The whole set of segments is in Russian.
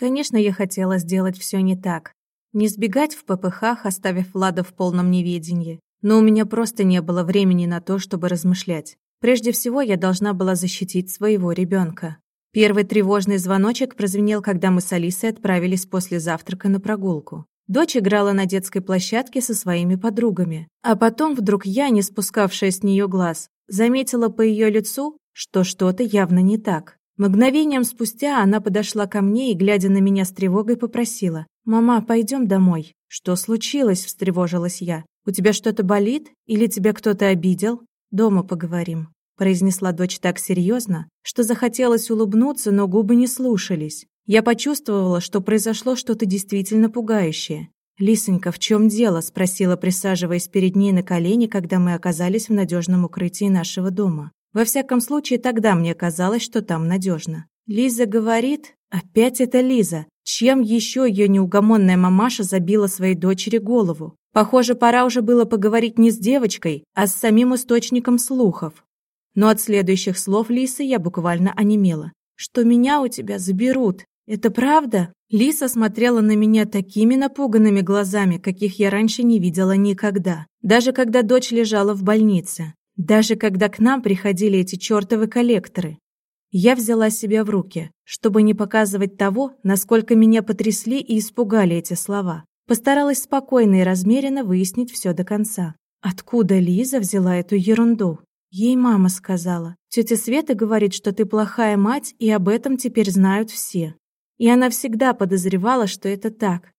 Конечно, я хотела сделать все не так. Не сбегать в ППХ, оставив Влада в полном неведении. Но у меня просто не было времени на то, чтобы размышлять. Прежде всего, я должна была защитить своего ребенка. Первый тревожный звоночек прозвенел, когда мы с Алисой отправились после завтрака на прогулку. Дочь играла на детской площадке со своими подругами. А потом вдруг я, не спускавшая с нее глаз, заметила по ее лицу, что что-то явно не так. Мгновением спустя она подошла ко мне и, глядя на меня с тревогой, попросила. «Мама, пойдем домой». «Что случилось?» – встревожилась я. «У тебя что-то болит? Или тебя кто-то обидел?» «Дома поговорим», – произнесла дочь так серьезно, что захотелось улыбнуться, но губы не слушались. Я почувствовала, что произошло что-то действительно пугающее. «Лисонька, в чем дело?» – спросила, присаживаясь перед ней на колени, когда мы оказались в надежном укрытии нашего дома. Во всяком случае, тогда мне казалось, что там надежно. Лиза говорит... Опять это Лиза. Чем еще ее неугомонная мамаша забила своей дочери голову? Похоже, пора уже было поговорить не с девочкой, а с самим источником слухов. Но от следующих слов Лисы я буквально онемела. «Что меня у тебя заберут?» «Это правда?» Лиса смотрела на меня такими напуганными глазами, каких я раньше не видела никогда. Даже когда дочь лежала в больнице. Даже когда к нам приходили эти чертовы коллекторы. Я взяла себя в руки, чтобы не показывать того, насколько меня потрясли и испугали эти слова. Постаралась спокойно и размеренно выяснить все до конца. Откуда Лиза взяла эту ерунду? Ей мама сказала. Тетя Света говорит, что ты плохая мать, и об этом теперь знают все. И она всегда подозревала, что это так.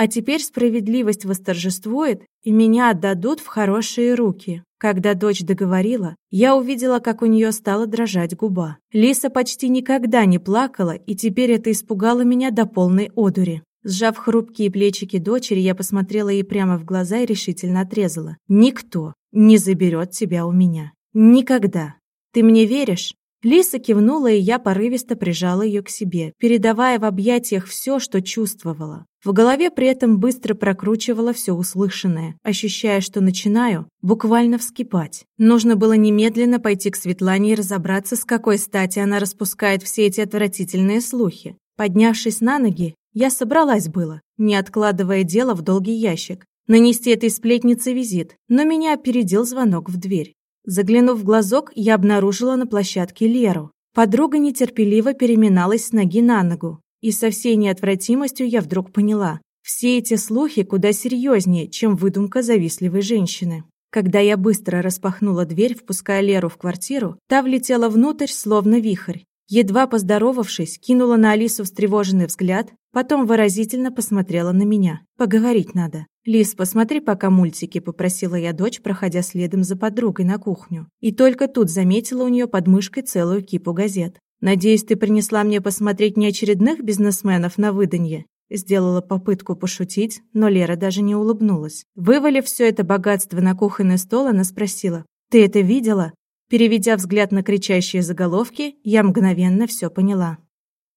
А теперь справедливость восторжествует, и меня отдадут в хорошие руки. Когда дочь договорила, я увидела, как у нее стала дрожать губа. Лиса почти никогда не плакала, и теперь это испугало меня до полной одури. Сжав хрупкие плечики дочери, я посмотрела ей прямо в глаза и решительно отрезала. «Никто не заберет тебя у меня. Никогда. Ты мне веришь?» Лиса кивнула, и я порывисто прижала ее к себе, передавая в объятиях все, что чувствовала. В голове при этом быстро прокручивала все услышанное, ощущая, что начинаю буквально вскипать. Нужно было немедленно пойти к Светлане и разобраться, с какой стати она распускает все эти отвратительные слухи. Поднявшись на ноги, я собралась было, не откладывая дело в долгий ящик, нанести этой сплетнице визит, но меня опередил звонок в дверь. Заглянув в глазок, я обнаружила на площадке Леру. Подруга нетерпеливо переминалась с ноги на ногу. И со всей неотвратимостью я вдруг поняла. Все эти слухи куда серьезнее, чем выдумка завистливой женщины. Когда я быстро распахнула дверь, впуская Леру в квартиру, та влетела внутрь, словно вихрь. Едва поздоровавшись, кинула на Алису встревоженный взгляд, потом выразительно посмотрела на меня. «Поговорить надо». «Лис, посмотри пока мультики», — попросила я дочь, проходя следом за подругой на кухню. И только тут заметила у нее под мышкой целую кипу газет. «Надеюсь, ты принесла мне посмотреть не очередных бизнесменов на выданье?» Сделала попытку пошутить, но Лера даже не улыбнулась. Вывалив все это богатство на кухонный стол, она спросила, «Ты это видела?» Переведя взгляд на кричащие заголовки, я мгновенно все поняла.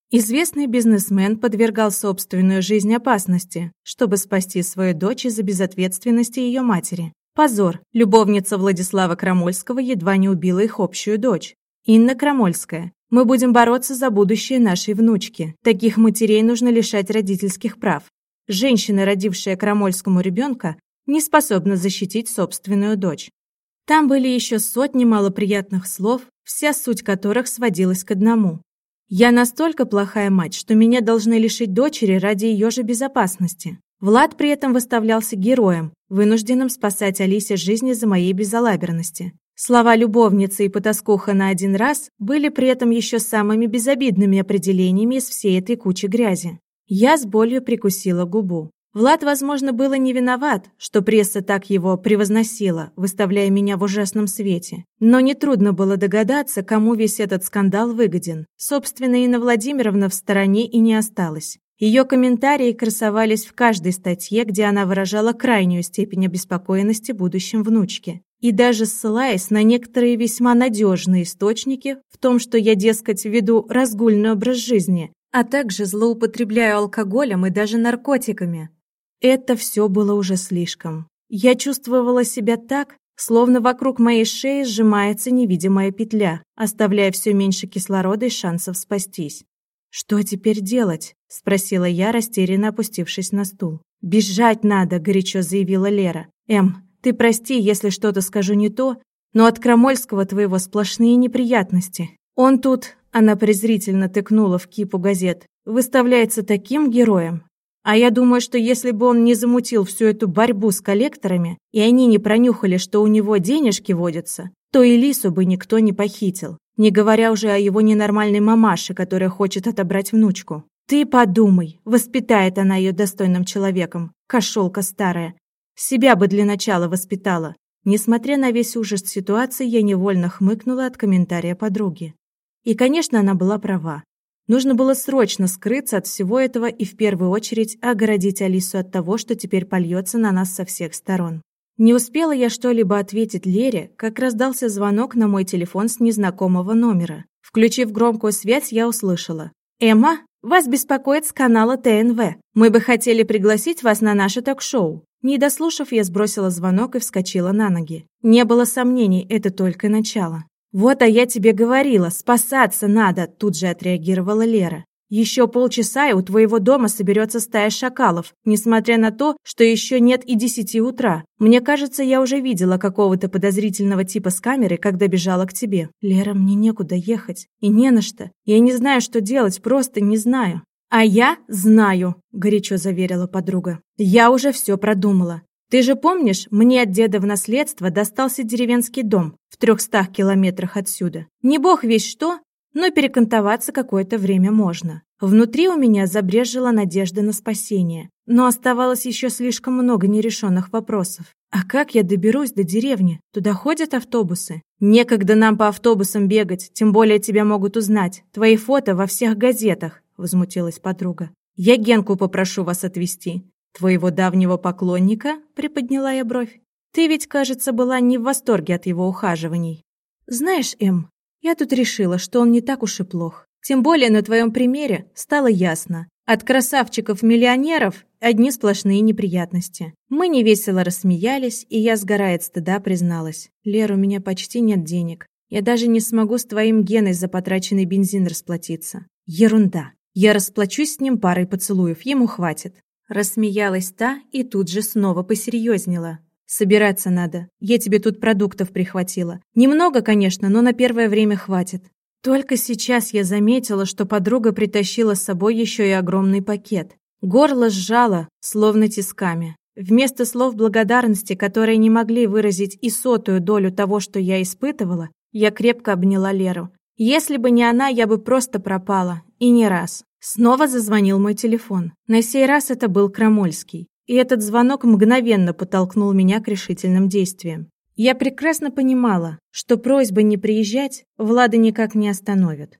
Известный бизнесмен подвергал собственную жизнь опасности, чтобы спасти свою дочь из-за безответственности ее матери. Позор. Любовница Владислава Крамольского едва не убила их общую дочь. Инна Крамольская. Мы будем бороться за будущее нашей внучки. Таких матерей нужно лишать родительских прав. Женщина, родившая Крамольскому ребенка, не способна защитить собственную дочь. Там были еще сотни малоприятных слов, вся суть которых сводилась к одному. Я настолько плохая мать, что меня должны лишить дочери ради ее же безопасности. Влад при этом выставлялся героем, вынужденным спасать Алисе жизни за моей безалаберности. Слова любовницы и потаскуха на один раз были при этом еще самыми безобидными определениями из всей этой кучи грязи. Я с болью прикусила губу. Влад, возможно, было не виноват, что пресса так его превозносила, выставляя меня в ужасном свете. Но нетрудно было догадаться, кому весь этот скандал выгоден. Собственно, Инна Владимировна в стороне и не осталась. Ее комментарии красовались в каждой статье, где она выражала крайнюю степень обеспокоенности будущем внучки. И даже ссылаясь на некоторые весьма надежные источники в том, что я, дескать, веду разгульный образ жизни, а также злоупотребляю алкоголем и даже наркотиками. Это все было уже слишком. Я чувствовала себя так, словно вокруг моей шеи сжимается невидимая петля, оставляя все меньше кислорода и шансов спастись. «Что теперь делать?» – спросила я, растерянно опустившись на стул. «Бежать надо», – горячо заявила Лера. «Эм, ты прости, если что-то скажу не то, но от Крамольского твоего сплошные неприятности. Он тут, она презрительно тыкнула в кипу газет, выставляется таким героем. А я думаю, что если бы он не замутил всю эту борьбу с коллекторами, и они не пронюхали, что у него денежки водятся, то и Лису бы никто не похитил. Не говоря уже о его ненормальной мамаше, которая хочет отобрать внучку. Ты подумай, воспитает она ее достойным человеком, кошелка старая. Себя бы для начала воспитала. Несмотря на весь ужас ситуации, я невольно хмыкнула от комментария подруги. И, конечно, она была права. Нужно было срочно скрыться от всего этого и в первую очередь огородить Алису от того, что теперь польется на нас со всех сторон. Не успела я что-либо ответить Лере, как раздался звонок на мой телефон с незнакомого номера. Включив громкую связь, я услышала. «Эмма, вас беспокоит с канала ТНВ. Мы бы хотели пригласить вас на наше ток-шоу. Не дослушав, я сбросила звонок и вскочила на ноги. Не было сомнений, это только начало. «Вот, а я тебе говорила, спасаться надо!» Тут же отреагировала Лера. «Еще полчаса, и у твоего дома соберется стая шакалов, несмотря на то, что еще нет и десяти утра. Мне кажется, я уже видела какого-то подозрительного типа с камеры, когда бежала к тебе. Лера, мне некуда ехать. И не на что. Я не знаю, что делать, просто не знаю». «А я знаю», – горячо заверила подруга. «Я уже все продумала. Ты же помнишь, мне от деда в наследство достался деревенский дом трехстах километрах отсюда. Не бог весь что, но перекантоваться какое-то время можно. Внутри у меня забрежила надежда на спасение, но оставалось еще слишком много нерешенных вопросов. А как я доберусь до деревни? Туда ходят автобусы? Некогда нам по автобусам бегать, тем более тебя могут узнать. Твои фото во всех газетах возмутилась подруга. «Я Генку попрошу вас отвезти». «Твоего давнего поклонника?» – приподняла я бровь. «Ты ведь, кажется, была не в восторге от его ухаживаний». «Знаешь, Эм, я тут решила, что он не так уж и плох. Тем более на твоем примере стало ясно. От красавчиков-миллионеров одни сплошные неприятности. Мы невесело рассмеялись, и я, сгорая от стыда, призналась. «Лер, у меня почти нет денег. Я даже не смогу с твоим Геной за потраченный бензин расплатиться». «Ерунда. Я расплачусь с ним парой поцелуев, ему хватит. Рассмеялась та и тут же снова посерьезнела. Собираться надо. Я тебе тут продуктов прихватила. Немного, конечно, но на первое время хватит. Только сейчас я заметила, что подруга притащила с собой еще и огромный пакет. Горло сжало, словно тисками. Вместо слов благодарности, которые не могли выразить и сотую долю того, что я испытывала, я крепко обняла Леру. Если бы не она, я бы просто пропала. И не раз. Снова зазвонил мой телефон. На сей раз это был Крамольский. И этот звонок мгновенно подтолкнул меня к решительным действиям. Я прекрасно понимала, что просьба не приезжать Влада никак не остановит.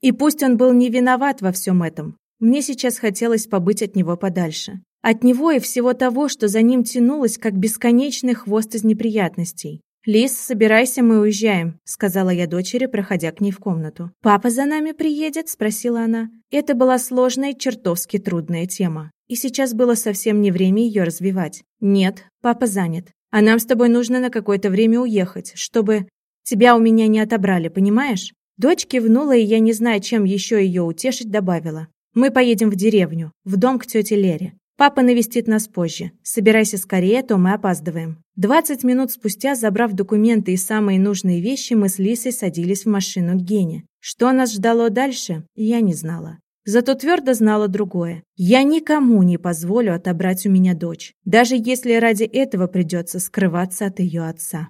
И пусть он был не виноват во всем этом, мне сейчас хотелось побыть от него подальше. От него и всего того, что за ним тянулось, как бесконечный хвост из неприятностей. «Лис, собирайся, мы уезжаем», — сказала я дочери, проходя к ней в комнату. «Папа за нами приедет?» — спросила она. Это была сложная, чертовски трудная тема. И сейчас было совсем не время ее развивать. «Нет, папа занят. А нам с тобой нужно на какое-то время уехать, чтобы... Тебя у меня не отобрали, понимаешь?» Дочь кивнула, и я, не зная, чем еще ее утешить, добавила. «Мы поедем в деревню, в дом к тете Лере. Папа навестит нас позже. Собирайся скорее, а то мы опаздываем. Двадцать минут спустя, забрав документы и самые нужные вещи, мы с Лисой садились в машину к Гене. Что нас ждало дальше, я не знала. Зато твердо знала другое. Я никому не позволю отобрать у меня дочь, даже если ради этого придется скрываться от ее отца.